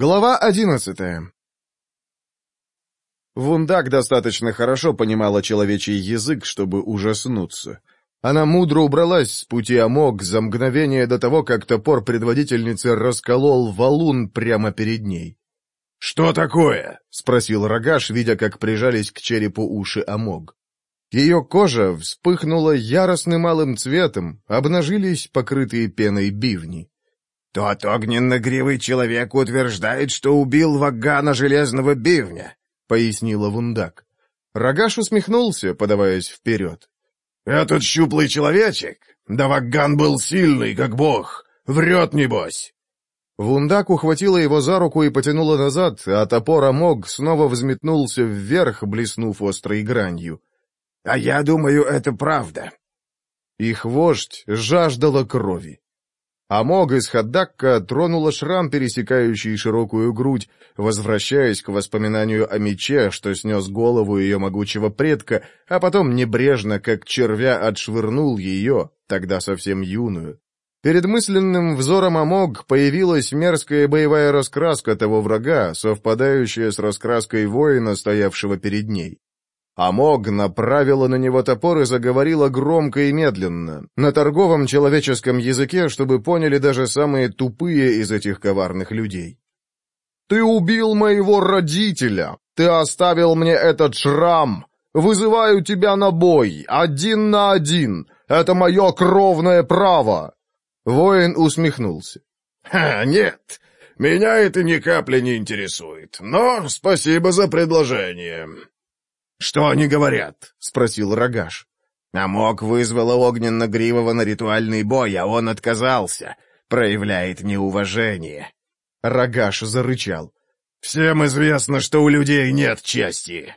Глава одиннадцатая. Вундак достаточно хорошо понимала человечий язык, чтобы ужаснуться. Она мудро убралась с пути Амок за мгновение до того, как топор предводительницы расколол валун прямо перед ней. «Что такое?» — спросил Рогаш, видя, как прижались к черепу уши Амог. Ее кожа вспыхнула яростным малым цветом, обнажились покрытые пеной бивни. Тот огненно-гривый человек утверждает, что убил Вагана Железного Бивня», — пояснила Вундак. Рогаш усмехнулся, подаваясь вперед. «Этот щуплый человечек? Да Ваган был сильный, как бог. Врет, небось!» Вундак ухватила его за руку и потянула назад, а топор Амог снова взметнулся вверх, блеснув острой гранью. «А я думаю, это правда». Их вождь жаждала крови. А мог из Хаддакка тронула шрам, пересекающий широкую грудь, возвращаясь к воспоминанию о мече, что снес голову ее могучего предка, а потом небрежно, как червя, отшвырнул ее, тогда совсем юную. Перед мысленным взором Амог появилась мерзкая боевая раскраска того врага, совпадающая с раскраской воина, стоявшего перед ней. Амог направила на него топор и заговорила громко и медленно, на торговом человеческом языке, чтобы поняли даже самые тупые из этих коварных людей. «Ты убил моего родителя! Ты оставил мне этот шрам! Вызываю тебя на бой! Один на один! Это мое кровное право!» Воин усмехнулся. «Ха, нет! Меня это ни капли не интересует, но спасибо за предложение. «Что они говорят?» — спросил Рогаш. Амок вызвала огненно-гривого на ритуальный бой, а он отказался. Проявляет неуважение. Рогаш зарычал. «Всем известно, что у людей нет чести!»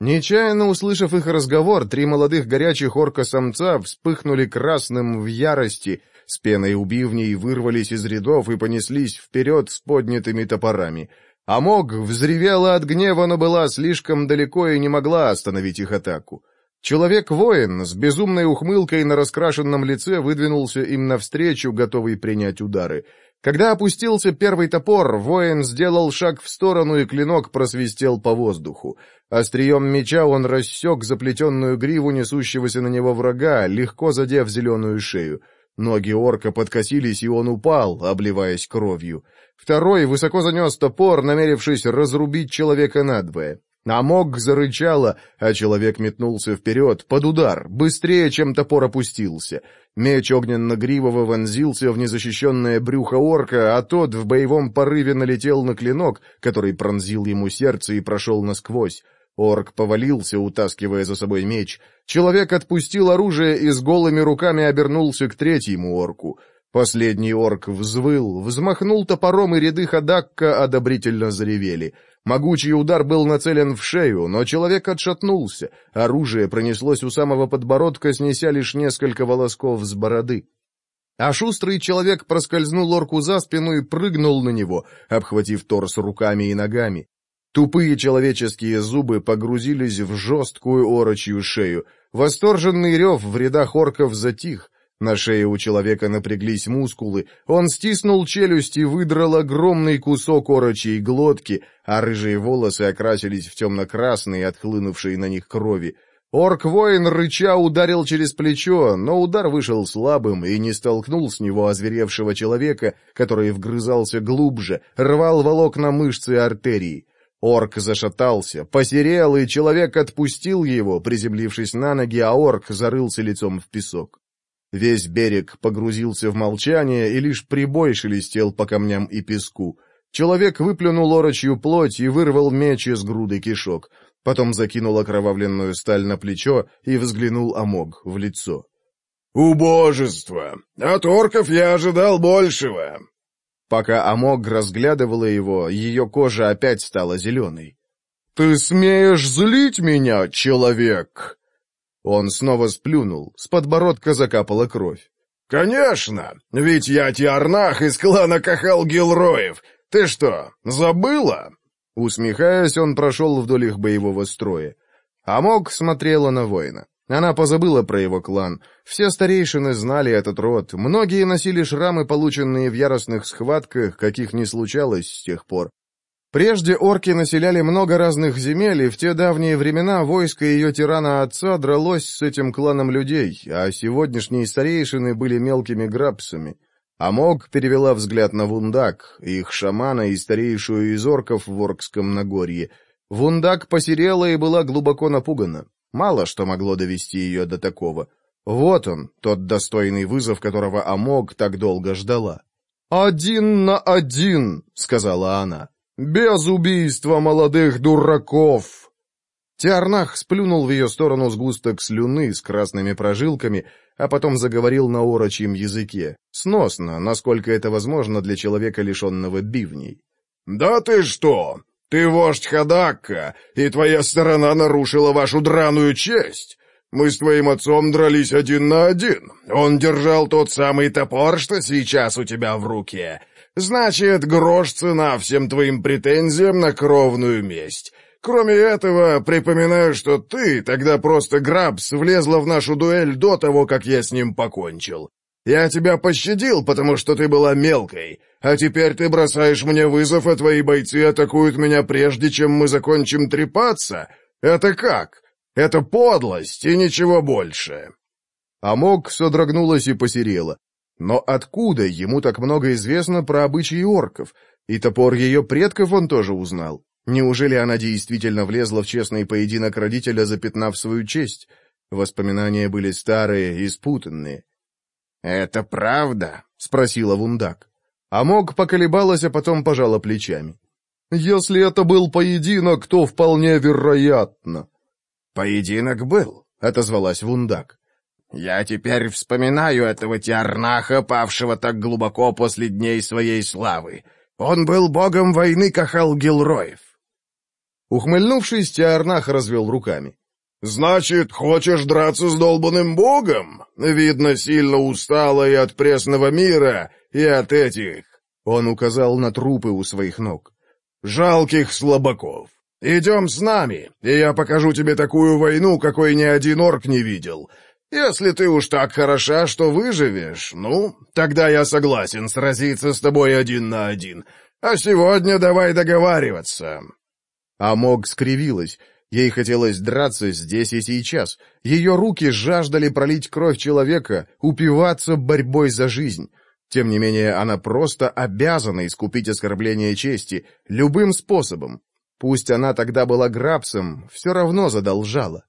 Нечаянно услышав их разговор, три молодых горячих орка-самца вспыхнули красным в ярости, с пеной убивней вырвались из рядов и понеслись вперед с поднятыми топорами — Амог взревела от гнева, но была слишком далеко и не могла остановить их атаку. Человек-воин с безумной ухмылкой на раскрашенном лице выдвинулся им навстречу, готовый принять удары. Когда опустился первый топор, воин сделал шаг в сторону, и клинок просвистел по воздуху. Острием меча он рассек заплетенную гриву несущегося на него врага, легко задев зеленую шею. Ноги орка подкосились, и он упал, обливаясь кровью. Второй высоко занес топор, намерившись разрубить человека надвое. Намок зарычала, а человек метнулся вперед, под удар, быстрее, чем топор опустился. Меч огненно-гривого вонзился в незащищенное брюхо орка, а тот в боевом порыве налетел на клинок, который пронзил ему сердце и прошел насквозь. Орк повалился, утаскивая за собой меч. Человек отпустил оружие и с голыми руками обернулся к третьему орку. Последний орк взвыл, взмахнул топором, и ряды Хадакка одобрительно заревели. Могучий удар был нацелен в шею, но человек отшатнулся. Оружие пронеслось у самого подбородка, снеся лишь несколько волосков с бороды. А шустрый человек проскользнул орку за спину и прыгнул на него, обхватив торс руками и ногами. Тупые человеческие зубы погрузились в жесткую орочью шею. Восторженный рев в рядах орков затих. На шее у человека напряглись мускулы. Он стиснул челюсть и выдрал огромный кусок орочей глотки, а рыжие волосы окрасились в темно-красные, отхлынувшие на них крови. Орк-воин рыча ударил через плечо, но удар вышел слабым и не столкнул с него озверевшего человека, который вгрызался глубже, рвал волокна мышцы артерии. Орк зашатался, посерел, и человек отпустил его, приземлившись на ноги, а орк зарылся лицом в песок. Весь берег погрузился в молчание, и лишь прибой шелестел по камням и песку. Человек выплюнул орочью плоть и вырвал меч из груды кишок, потом закинул окровавленную сталь на плечо и взглянул Амог в лицо. «Убожество! От орков я ожидал большего!» Пока Амог разглядывала его, ее кожа опять стала зеленой. «Ты смеешь злить меня, человек?» Он снова сплюнул, с подбородка закапала кровь. «Конечно! Ведь я Тиарнах из клана Кахал-Гилроев. Ты что, забыла?» Усмехаясь, он прошел вдоль их боевого строя. Амок смотрела на воина. Она позабыла про его клан. Все старейшины знали этот род. Многие носили шрамы, полученные в яростных схватках, каких не случалось с тех пор. Прежде орки населяли много разных земель, и в те давние времена войско ее тирана-отца дралось с этим кланом людей, а сегодняшние старейшины были мелкими грабсами. Амог перевела взгляд на Вундак, их шамана и старейшую из орков в Оркском Нагорье. Вундак посерела и была глубоко напугана. Мало что могло довести ее до такого. Вот он, тот достойный вызов, которого Амог так долго ждала. «Один на один!» — сказала она. «Без убийства молодых дураков!» Тиарнах сплюнул в ее сторону сгусток слюны с красными прожилками, а потом заговорил на орочьем языке, сносно, насколько это возможно для человека, лишенного бивней. «Да ты что! Ты вождь Хадака, и твоя сторона нарушила вашу драную честь. Мы с твоим отцом дрались один на один. Он держал тот самый топор, что сейчас у тебя в руке. Значит, грош цена всем твоим претензиям на кровную месть. Кроме этого, припоминаю, что ты тогда просто Грабс влезла в нашу дуэль до того, как я с ним покончил. Я тебя пощадил, потому что ты была мелкой, а теперь ты бросаешь мне вызов, а твои бойцы атакуют меня прежде, чем мы закончим трепаться? Это как? Это подлость и ничего больше!» Амок содрогнулась и посерела. Но откуда ему так много известно про обычаи орков? И топор ее предков он тоже узнал. Неужели она действительно влезла в честный поединок родителя, запятнав свою честь? Воспоминания были старые и спутанные. «Это правда?» — спросила Вундак. Амок поколебалась, а потом пожала плечами. «Если это был поединок, то вполне вероятно». «Поединок был», — отозвалась Вундак. «Я теперь вспоминаю этого Тиарнаха, павшего так глубоко после дней своей славы. Он был богом войны Кахал Гилроев». Ухмыльнувшись, Тиарнах развел руками. «Значит, хочешь драться с долбанным богом? Видно, сильно устала и от пресного мира, и от этих...» Он указал на трупы у своих ног. «Жалких слабаков. Идем с нами, и я покажу тебе такую войну, какой ни один орк не видел. Если ты уж так хороша, что выживешь, ну, тогда я согласен сразиться с тобой один на один. А сегодня давай договариваться». Амог скривилась. Ей хотелось драться здесь и сейчас. Ее руки жаждали пролить кровь человека, упиваться борьбой за жизнь. Тем не менее, она просто обязана искупить оскорбление чести, любым способом. Пусть она тогда была грабцем, все равно задолжала.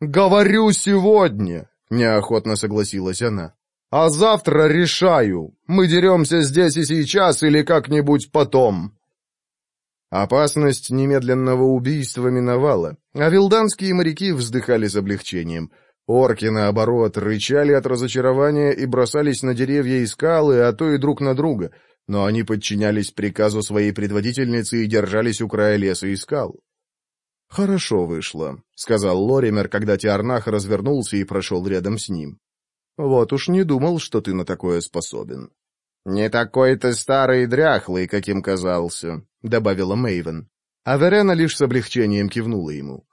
«Говорю сегодня!» — неохотно согласилась она. «А завтра решаю, мы деремся здесь и сейчас или как-нибудь потом». Опасность немедленного убийства миновала, а вилданские моряки вздыхали с облегчением. Орки, наоборот, рычали от разочарования и бросались на деревья и скалы, а то и друг на друга, но они подчинялись приказу своей предводительницы и держались у края леса и скал. «Хорошо вышло», — сказал Лоример, когда Тиарнах развернулся и прошел рядом с ним. «Вот уж не думал, что ты на такое способен». «Не такой ты старый и дряхлый, каким казался», — добавила Мэйвен. А Верена лишь с облегчением кивнула ему.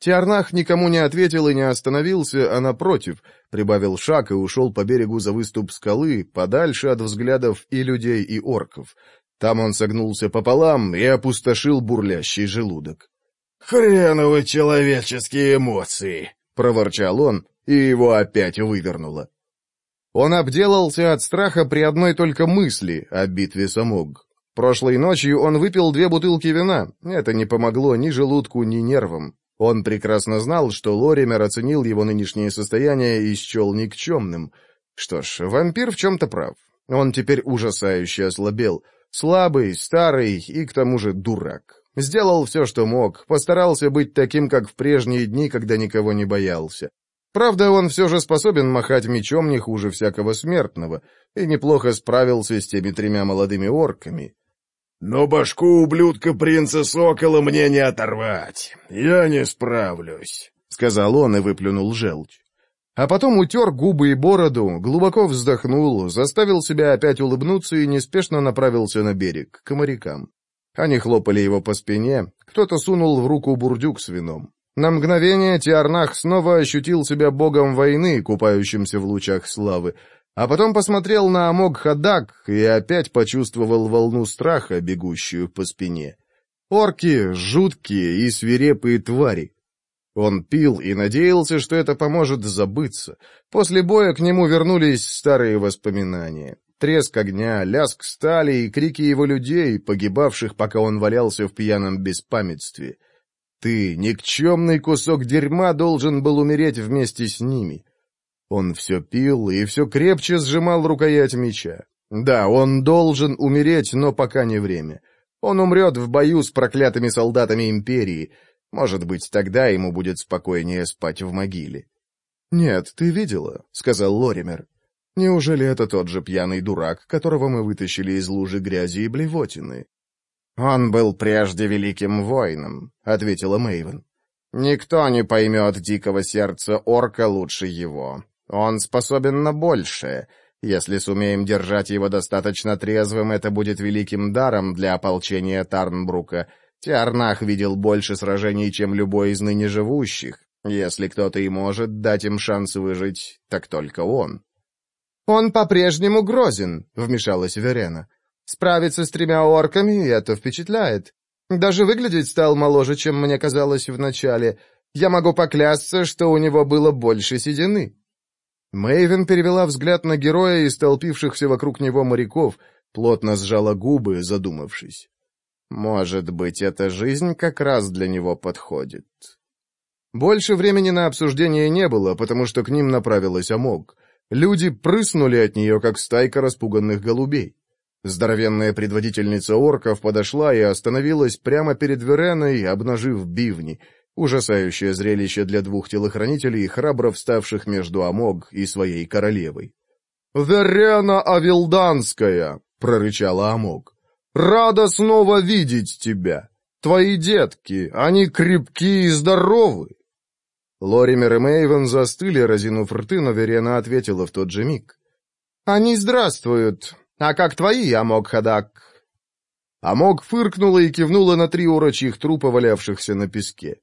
Тиарнах никому не ответил и не остановился, а напротив, прибавил шаг и ушел по берегу за выступ скалы, подальше от взглядов и людей, и орков. Там он согнулся пополам и опустошил бурлящий желудок. «Хреновы человеческие эмоции!» — проворчал он, и его опять вывернуло. Он обделался от страха при одной только мысли о битве с Амуг. Прошлой ночью он выпил две бутылки вина. Это не помогло ни желудку, ни нервам. Он прекрасно знал, что Лоример оценил его нынешнее состояние и счел никчемным. Что ж, вампир в чем-то прав. Он теперь ужасающе ослабел. Слабый, старый и к тому же дурак. Сделал все, что мог, постарался быть таким, как в прежние дни, когда никого не боялся. Правда, он все же способен махать мечом не хуже всякого смертного, и неплохо справился с теми тремя молодыми орками. «Но башку ублюдка принца Сокола мне не оторвать. Я не справлюсь», — сказал он и выплюнул желчь. А потом утер губы и бороду, глубоко вздохнул, заставил себя опять улыбнуться и неспешно направился на берег, к морякам. Они хлопали его по спине, кто-то сунул в руку бурдюк с вином. На мгновение Тиарнах снова ощутил себя богом войны, купающимся в лучах славы, а потом посмотрел на Амог Хадак и опять почувствовал волну страха, бегущую по спине. Орки — жуткие и свирепые твари. Он пил и надеялся, что это поможет забыться. После боя к нему вернулись старые воспоминания. Треск огня, лязг стали и крики его людей, погибавших, пока он валялся в пьяном беспамятстве — ты, никчемный кусок дерьма, должен был умереть вместе с ними. Он все пил и все крепче сжимал рукоять меча. Да, он должен умереть, но пока не время. Он умрет в бою с проклятыми солдатами Империи. Может быть, тогда ему будет спокойнее спать в могиле. «Нет, ты видела», — сказал Лоример. «Неужели это тот же пьяный дурак, которого мы вытащили из лужи грязи и блевотины?» «Он был прежде великим воином», — ответила Мэйвен. «Никто не поймет дикого сердца орка лучше его. Он способен на большее. Если сумеем держать его достаточно трезвым, это будет великим даром для ополчения Тарнбрука. Тиарнах видел больше сражений, чем любой из ныне живущих. Если кто-то и может дать им шанс выжить, так только он». «Он по-прежнему грозен», — вмешалась Верена. Справиться с тремя орками — это впечатляет. Даже выглядеть стал моложе, чем мне казалось вначале. Я могу поклясться, что у него было больше седины». Мэйвен перевела взгляд на героя и столпившихся вокруг него моряков, плотно сжала губы, задумавшись. «Может быть, эта жизнь как раз для него подходит». Больше времени на обсуждение не было, потому что к ним направилась Амок. Люди прыснули от нее, как стайка распуганных голубей. Здоровенная предводительница орков подошла и остановилась прямо перед Вереной, обнажив бивни. Ужасающее зрелище для двух телохранителей, храбро вставших между Амог и своей королевой. «Верена Авилданская!» — прорычала Амог. «Рада снова видеть тебя! Твои детки, они крепкие и здоровы!» Лоример и Мейвен застыли, разинув рты, но Верена ответила в тот же миг. «Они здравствуют. «А как твои, Амок Хадак?» Амок фыркнула и кивнула на три урочих трупа, валявшихся на песке.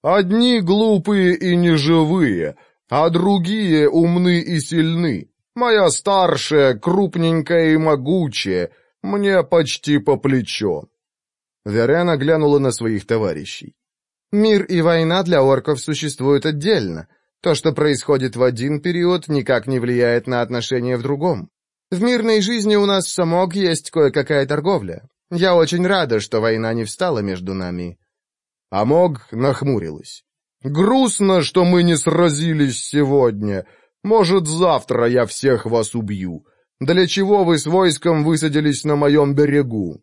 «Одни глупые и неживые, а другие умны и сильны. Моя старшая, крупненькая и могучая, мне почти по плечо». Верена глянула на своих товарищей. «Мир и война для орков существуют отдельно. То, что происходит в один период, никак не влияет на отношения в другом. В мирной жизни у нас самок есть кое-какая торговля. Я очень рада, что война не встала между нами». Амог нахмурилась. «Грустно, что мы не сразились сегодня. Может, завтра я всех вас убью. Для чего вы с войском высадились на моем берегу?»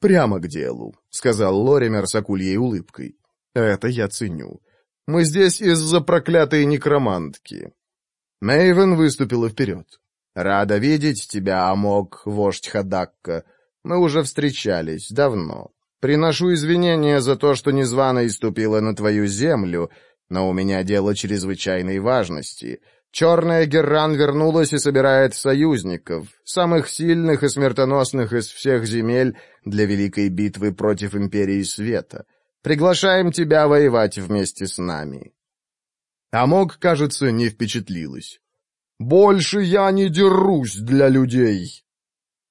«Прямо к делу», — сказал Лоример с акульей улыбкой. «Это я ценю. Мы здесь из-за проклятой некромантки». Мейвен выступила вперед. Рада видеть тебя, Амок, вождь Хадакка. Мы уже встречались давно. Приношу извинения за то, что незвано иступила на твою землю, но у меня дело чрезвычайной важности. Черная Герран вернулась и собирает союзников, самых сильных и смертоносных из всех земель для великой битвы против Империи Света. Приглашаем тебя воевать вместе с нами». Амок, кажется, не впечатлилась. Больше я не дерусь для людей!»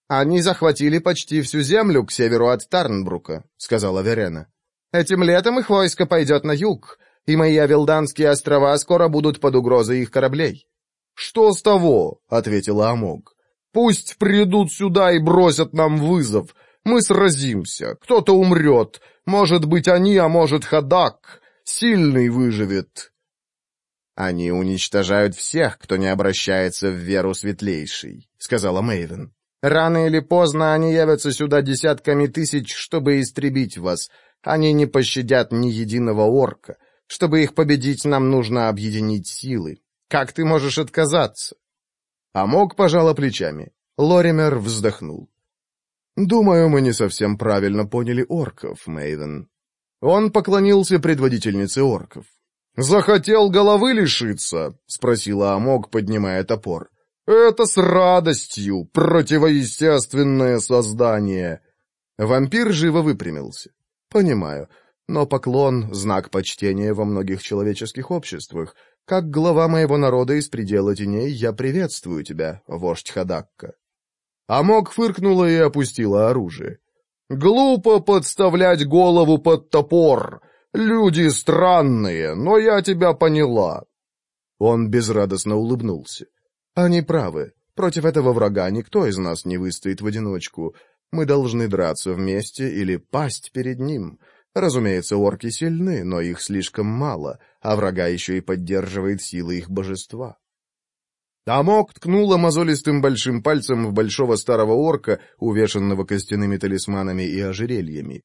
«Они захватили почти всю землю к северу от Тарнбрука», — сказала Верена. «Этим летом их войско пойдет на юг, и мои Авилданские острова скоро будут под угрозой их кораблей». «Что с того?» — ответила Амог. «Пусть придут сюда и бросят нам вызов. Мы сразимся. Кто-то умрет. Может быть, они, а может, Хадак. Сильный выживет». «Они уничтожают всех, кто не обращается в веру светлейшей», — сказала Мэйвен. «Рано или поздно они явятся сюда десятками тысяч, чтобы истребить вас. Они не пощадят ни единого орка. Чтобы их победить, нам нужно объединить силы. Как ты можешь отказаться?» Амок пожала плечами. Лоример вздохнул. «Думаю, мы не совсем правильно поняли орков, Мэйвен». Он поклонился предводительнице орков. «Захотел головы лишиться?» — спросила Амок, поднимая топор. «Это с радостью, противоестественное создание!» Вампир живо выпрямился. «Понимаю, но поклон — знак почтения во многих человеческих обществах. Как глава моего народа из предела теней, я приветствую тебя, вождь Хадакка». Амок фыркнула и опустила оружие. «Глупо подставлять голову под топор!» Люди странные, но я тебя поняла». Он безрадостно улыбнулся. «Они правы. Против этого врага никто из нас не выстоит в одиночку. Мы должны драться вместе или пасть перед ним. Разумеется, орки сильны, но их слишком мало, а врага еще и поддерживает силы их божества». Тамок ткнула мозолистым большим пальцем в большого старого орка, увешанного костяными талисманами и ожерельями.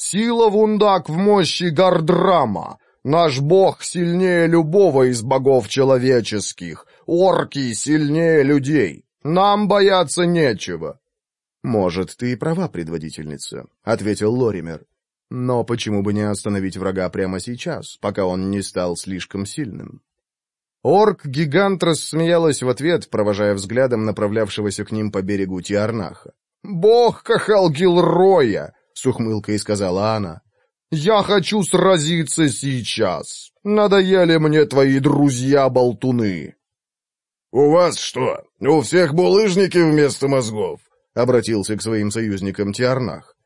Сила вундак в мощи Гардрама, наш бог сильнее любого из богов человеческих, орки сильнее людей, нам бояться нечего». «Может, ты и права, предводительница», — ответил Лоример. «Но почему бы не остановить врага прямо сейчас, пока он не стал слишком сильным?» Орк-гигант рассмеялась в ответ, провожая взглядом направлявшегося к ним по берегу Тиарнаха. «Бог Кахалгилроя! — с ухмылкой сказала она. «Я хочу сразиться сейчас. Надоели мне твои друзья-болтуны». «У вас что, у всех булыжники вместо мозгов?» — обратился к своим союзникам Тиарнах.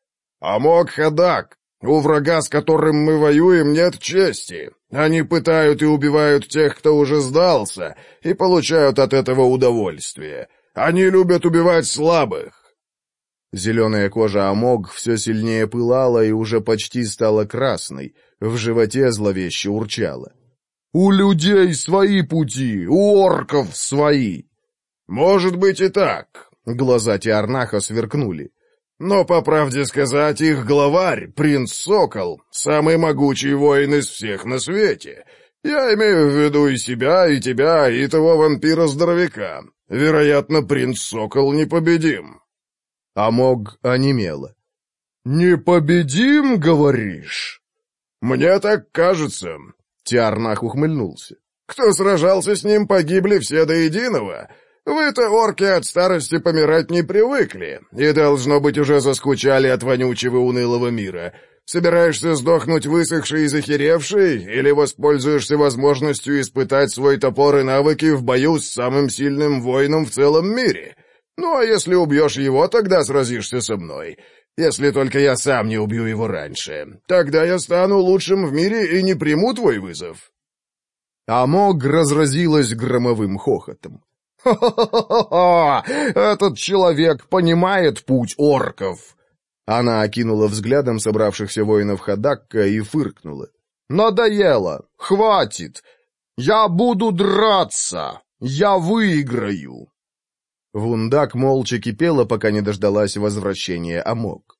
«Амок Хадак, у врага, с которым мы воюем, нет чести. Они пытают и убивают тех, кто уже сдался, и получают от этого удовольствие. Они любят убивать слабых. Зеленая кожа омог все сильнее пылала и уже почти стала красной. В животе зловеще урчало. «У людей свои пути, у орков свои!» «Может быть и так», — глаза Тиарнаха сверкнули. «Но, по правде сказать, их главарь, принц Сокол, самый могучий воин из всех на свете. Я имею в виду и себя, и тебя, и того вампира-здоровяка. Вероятно, принц Сокол непобедим» а Амог онемела. «Непобедим, говоришь?» «Мне так кажется», — Тиарнах ухмыльнулся. «Кто сражался с ним, погибли все до единого. Вы-то, орки, от старости помирать не привыкли, и, должно быть, уже заскучали от вонючего унылого мира. Собираешься сдохнуть высохший и захеревший, или воспользуешься возможностью испытать свой топор и навыки в бою с самым сильным воином в целом мире?» Ну, а если убьешь его, тогда сразишься со мной. Если только я сам не убью его раньше. Тогда я стану лучшим в мире и не приму твой вызов». Амог разразилась громовым хохотом. «Хо-хо-хо-хо! Этот человек понимает путь орков!» Она окинула взглядом собравшихся воинов Хадакка и фыркнула. «Надоело! Хватит! Я буду драться! Я выиграю!» Вундак молча кипела, пока не дождалась возвращения Амок.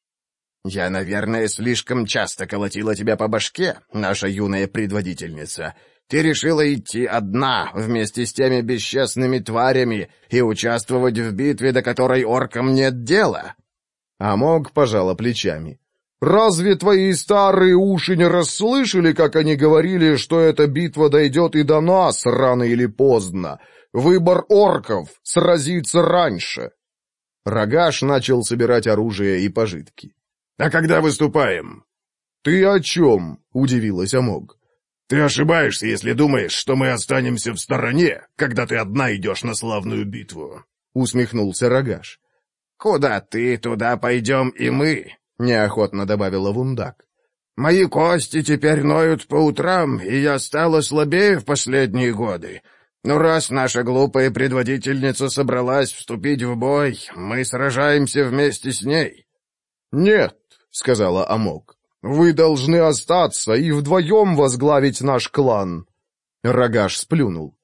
«Я, наверное, слишком часто колотила тебя по башке, наша юная предводительница. Ты решила идти одна, вместе с теми бесчестными тварями, и участвовать в битве, до которой оркам нет дела». Амок пожала плечами. «Разве твои старые уши не расслышали, как они говорили, что эта битва дойдет и до нас рано или поздно?» Выбор орков сразиться раньше. Рогаш начал собирать оружие и пожитки. «А когда выступаем?» «Ты о чем?» — удивилась Амог. «Ты ошибаешься, если думаешь, что мы останемся в стороне, когда ты одна идешь на славную битву», — усмехнулся Рогаш. «Куда ты, туда пойдем и мы», — неохотно добавила Вундак. «Мои кости теперь ноют по утрам, и я стала слабее в последние годы. Но раз наша глупая предводительница собралась вступить в бой, мы сражаемся вместе с ней». «Нет», — сказала Амок, — «вы должны остаться и вдвоем возглавить наш клан». Рогаш сплюнул.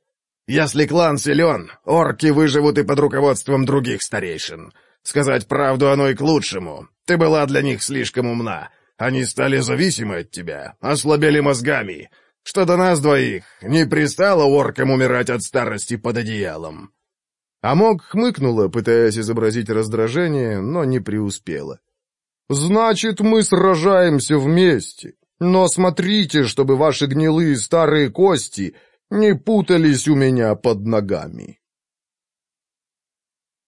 «Если клан силен, орки выживут и под руководством других старейшин. Сказать правду оно и к лучшему. Ты была для них слишком умна. Они стали зависимы от тебя, ослабели мозгами» что до нас двоих не пристало оркам умирать от старости под одеялом». Амок хмыкнула, пытаясь изобразить раздражение, но не преуспела. «Значит, мы сражаемся вместе, но смотрите, чтобы ваши гнилые старые кости не путались у меня под ногами».